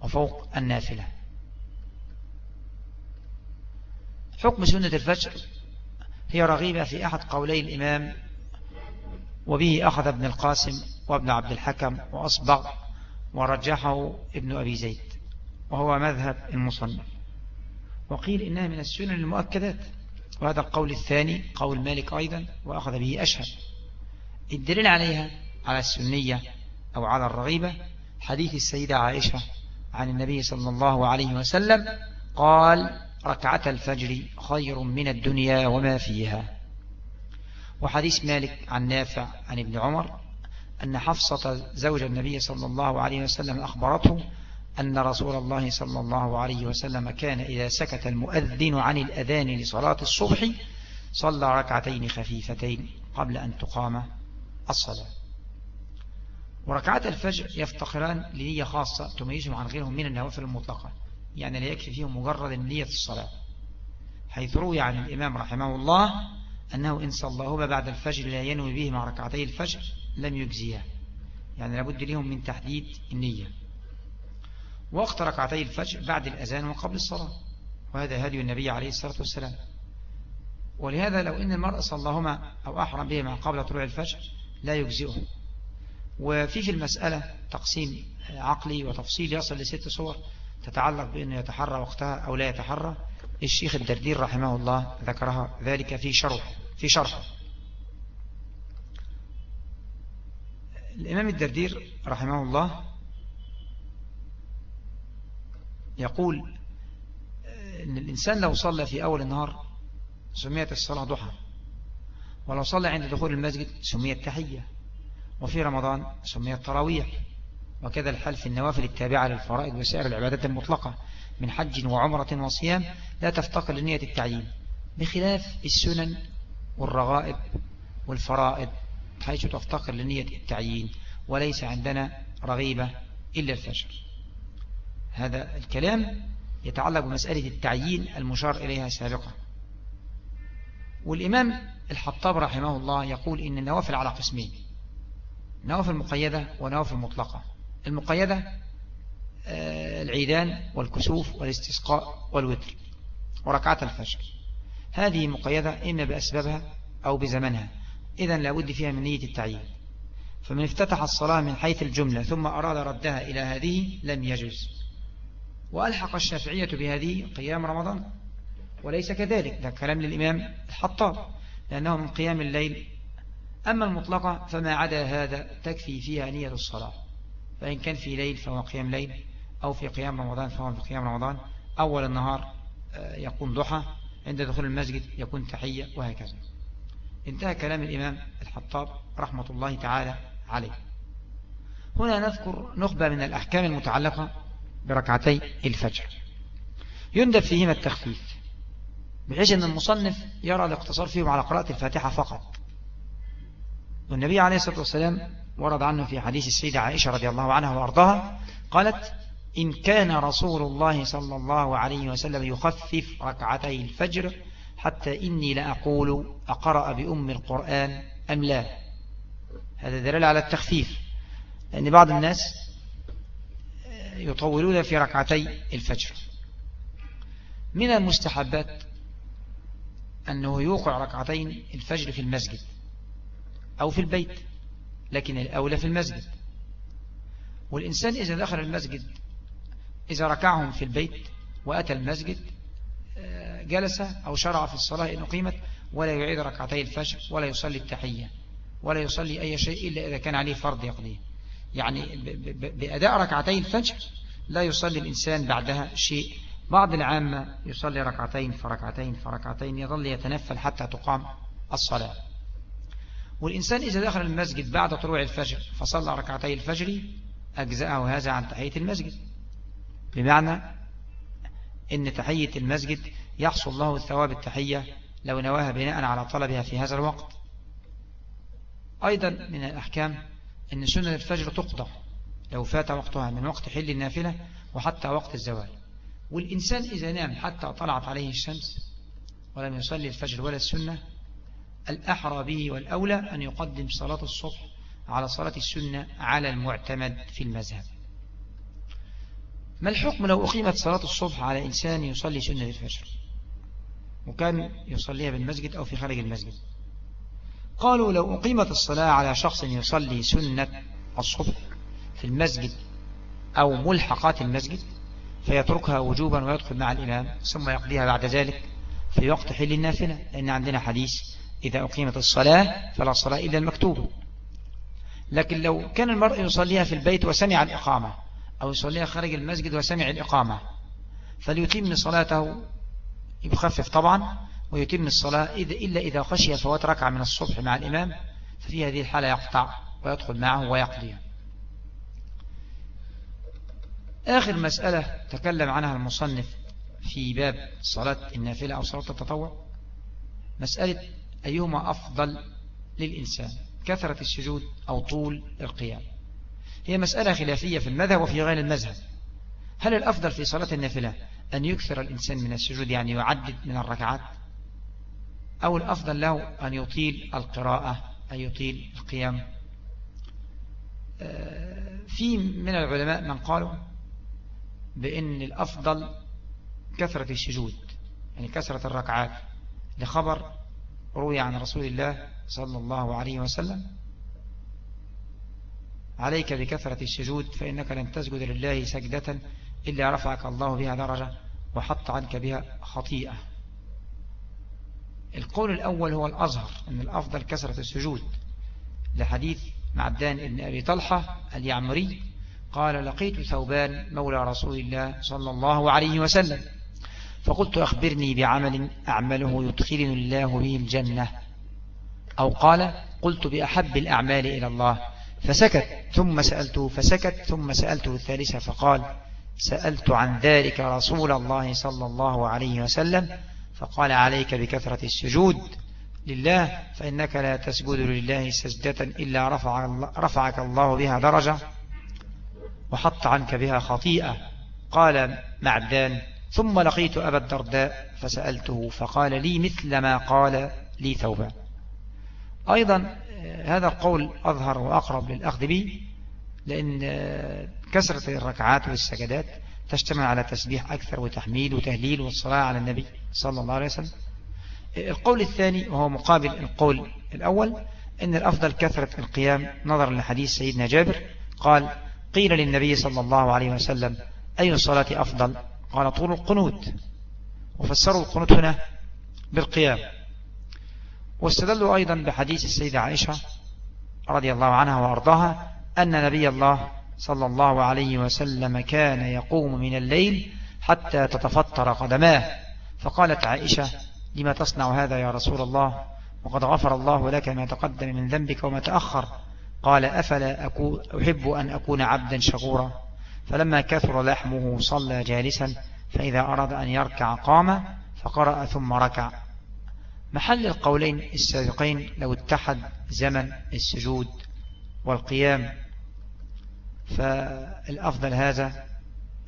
[SPEAKER 1] وفوق النافلة. حكم سنة الفجر هي رغيبة في أحد قولي الإمام وبه أخذ ابن القاسم وابن عبد الحكم وأصبغ ورجحه ابن أبي زيد وهو مذهب المصنف. وقيل إنها من السنن المؤكدات. وهذا القول الثاني قول مالك أيضا وأخذ به أشهر الدليل عليها على السنية أو على الرغيبة حديث السيدة عائشة عن النبي صلى الله عليه وسلم قال ركعة الفجر خير من الدنيا وما فيها. وحديث مالك عن نافع عن ابن عمر أن حفصة زوج النبي صلى الله عليه وسلم أخبرته أن رسول الله صلى الله عليه وسلم كان إذا سكت المؤذن عن الأذان لصلاة الصبح صلى ركعتين خفيفتين قبل أن تقام الصلاة. وركعات الفجر يفتقران لنية خاصة تميزهم عن غيرهم من النوافل المطلقة يعني لا يكفي فيهم مجرد النية الصلاة. حيث روي عن الإمام رحمه الله أنه إن صلىهما بعد الفجر لا ينوي به مع ركعتي الفجر لم يجزيه يعني لابد لهم من تحديد النية. وقت ركعتي الفجر بعد الأذان وقبل الصلاة. وهذا هدي النبي عليه الصلاة والسلام. ولهذا لو إن المرء صلىهما أو أحرم بهما قبل طلوع الفجر لا يجزئه. وفي في المسألة تقسيم عقلي وتفصيل يصل لست صور تتعلق بأنه يتحرى وقتها أو لا يتحرى. الشيخ الدردير رحمه الله ذكرها ذلك في شرح في شرح. الإمام الدردير رحمه الله يقول أن الإنسان لو صلى في أول النهار سميت الصلاة ضحى ولو صلى عند دخول المسجد سميت تحية وفي رمضان سميت تراويح وكذا الحال في النوافل التابعة للفرائض وسائر العبادات المطلقة من حج وعمرة وصيام لا تفتقر لنية التعيين بخلاف السنن والرغائب والفرائض حيث تفتقر لنية التعيين وليس عندنا رغيبة إلا الفجر. هذا الكلام يتعلق بمسألة التعيين المشار إليها سابقا. والإمام الحطاب رحمه الله يقول إن النوافل على قسمين نوافل مقيدة ونوافل مطلقة المقيدة آه، العيدان والكسوف والاستسقاء والوتر وركعات الفجر. هذه مقيدة إما بأسبابها أو بزمنها. إذا لابد فيها من نية التعيين. فمن افتتح الصلاة من حيث الجملة ثم أراد ردها إلى هذه لم يجوز. وألحق الشافعية بهذه قيام رمضان. وليس كذلك ده كلام للإمام الحطاب لأنه من قيام الليل. أما المطلقة فما عدا هذا تكفي فيها نية الصلاة. فإن كان في ليل فهو قيام ليل أو في قيام رمضان فهو في قيام رمضان. أول النهار آه، يكون ضحى عند دخول المسجد يكون تحية وهكذا. انتهى كلام الإمام الحطاب رحمة الله تعالى عليه. هنا نذكر نخبة من الأحكام المتعلقة بركعتي الفجر. يندب فيهما التخفيف بحيث أن المصنف يرى الاقتصار فيهم على قراءة الفاتحة فقط. والنبي عليه الصلاة والسلام ورد عنه في حديث السيدة عائشة رضي الله عنها وأرضاها قالت إن كان رسول الله صلى الله عليه وسلم يخفف ركعتي الفجر حتى إني لأقول أقرأ بأم القرآن أم لا. هذا دليل على التخفيف لأن بعض الناس يطولون في ركعتي الفجر. من المستحبات أنه يوقع ركعتين الفجر في المسجد أو في البيت لكن الأولى في المسجد. والإنسان إذا دخل المسجد إذا ركعهم في البيت وأتى المسجد آه، جلس أو شرع في الصلاة إن قيمت ولا يعيد ركعتي الفجر ولا يصلي التحية ولا يصلي أي شيء إلا إذا كان عليه فرض يقضيه. يعني بأداء ركعتي الفجر لا يصلي الإنسان بعدها شيء. بعض العامة يصلي ركعتين فركعتين فركعتين يظل يتنفل حتى تقام الصلاة. والإنسان إذا دخل المسجد بعد طلوع الفجر فصلى ركعتي الفجر أجزأه هذا عن تحية المسجد. بمعنى إن تحية المسجد يحصل له الثواب التحية لو نواها بناء على طلبها في هذا الوقت. أيضا من الأحكام أن سنة الفجر تقضى. لو فات وقتها من وقت حل النافلة وحتى وقت الزوال. والإنسان إذا نام حتى طلعت عليه الشمس ولم يصلي الفجر ولا السنة الأحرى به والأولى أن يقدم صلاة الصبح على صلاة السنة على المعتمد في المذهب. ما الحكم لو أقيمت صلاة الصبح على إنسان يصلي سنة الفجر؟ وكان يصليها بالمسجد أو في خارج المسجد؟ قالوا لو أقيمت الصلاة على شخص يصلي سنة الصبح في المسجد أو ملحقات المسجد فيتركها وجوبا ويدخل مع الإمام ثم يقضيها بعد ذلك في وقت حل النافلة لأن عندنا حديث إذا أقيمت الصلاة فلا صلاة إلا المكتوبة لكن لو كان المرء يصليها في البيت وسمع الإقامة أو يصليها خارج المسجد وسمع الإقامة فليتم صلاته يخفف طبعا ويتم الصلاة إذا إلا إذا خشي فوات ركعة من الصبح مع الإمام ففي هذه الحالة يقطع ويدخل معه ويقضيها آخر مسألة تكلم عنها المصنف في باب صلاة النافلة أو صلاة التطوع. مسألة أيهما أفضل للإنسان كثرة السجود أو طول القيام؟ هي مسألة خلافية في المذهب وفي غير المذهب. هل الأفضل في صلاة النافلة أن يكثر الإنسان من السجود يعني يعدد من الركعات؟ أو الأفضل له أن يطيل القراءة أن يطيل القيام. آه، في من العلماء من قالوا بأن الأفضل كثرة السجود يعني كثرة الركعات. لخبر روي عن رسول الله صلى الله عليه وسلم عليك بكثرة السجود فإنك لن تسجد لله سجدة إلا رفعك الله بها درجة وحط عنك بها خطيئة. القول الأول هو الأظهر أن الأفضل كثرة السجود. لحديث معدان ابن أبي طلحة اليعمري قال لقيت ثوبان مولى رسول الله صلى الله عليه وسلم. فقلت أخبرني بعمل أعمله يدخلني الله به الجنة. أو قال قلت بأحب الأعمال إلى الله. فسكت ثم سألته فسكت ثم سألته الثالثة فقال سألت عن ذلك رسول الله صلى الله عليه وسلم فقال عليك بكثرة السجود لله فإنك لا تسجد لله سجدة إلا رفع رفعك الله بها درجة وحط عنك بها خطيئة. قال معدان ثم لقيت أبا الدرداء فسألته فقال لي مثل ما قال لي ثوبان أيضا هذا القول أظهر وأقرب للأخذ به لأن كسرة الركعات والسجدات تجتمع على تسبيح أكثر وتحميد وتهليل والصلاة على النبي صلى الله عليه وسلم. القول الثاني وهو مقابل القول الأول أن الأفضل كثرة القيام نظرا لحديث سيدنا جابر قال قيل للنبي صلى الله عليه وسلم أي الصلاة أفضل؟ قال طول القنوت. وفسروا القنوت هنا بالقيام. واستدلوا أيضا بحديث السيدة عائشة رضي الله عنها وأرضاها أن نبي الله صلى الله عليه وسلم كان يقوم من الليل حتى تتفطر قدماه. فقالت عائشة لما تصنع هذا يا رسول الله؟ وقد غفر الله لك ما تقدم من ذنبك وما تأخر. قال أفلا أحب أن أكون عبدا شكورا. فلما كثر لحمه صلى جالسا فإذا أراد أن يركع قام فقرأ ثم ركع. محل القولين السابقين لو اتحد زمن السجود والقيام فالأفضل هذا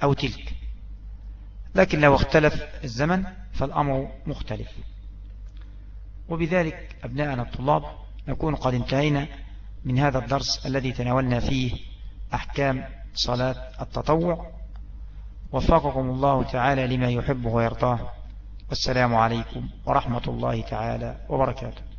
[SPEAKER 1] أو تلك. لكن لو اختلف الزمن فالأمر مختلف. وبذلك أبناءنا الطلاب نكون قد انتهينا من هذا الدرس الذي تناولنا فيه أحكام صلاة التطوع. وفقكم الله تعالى لما يحبه ويرضاه. والسلام عليكم ورحمة الله تعالى وبركاته.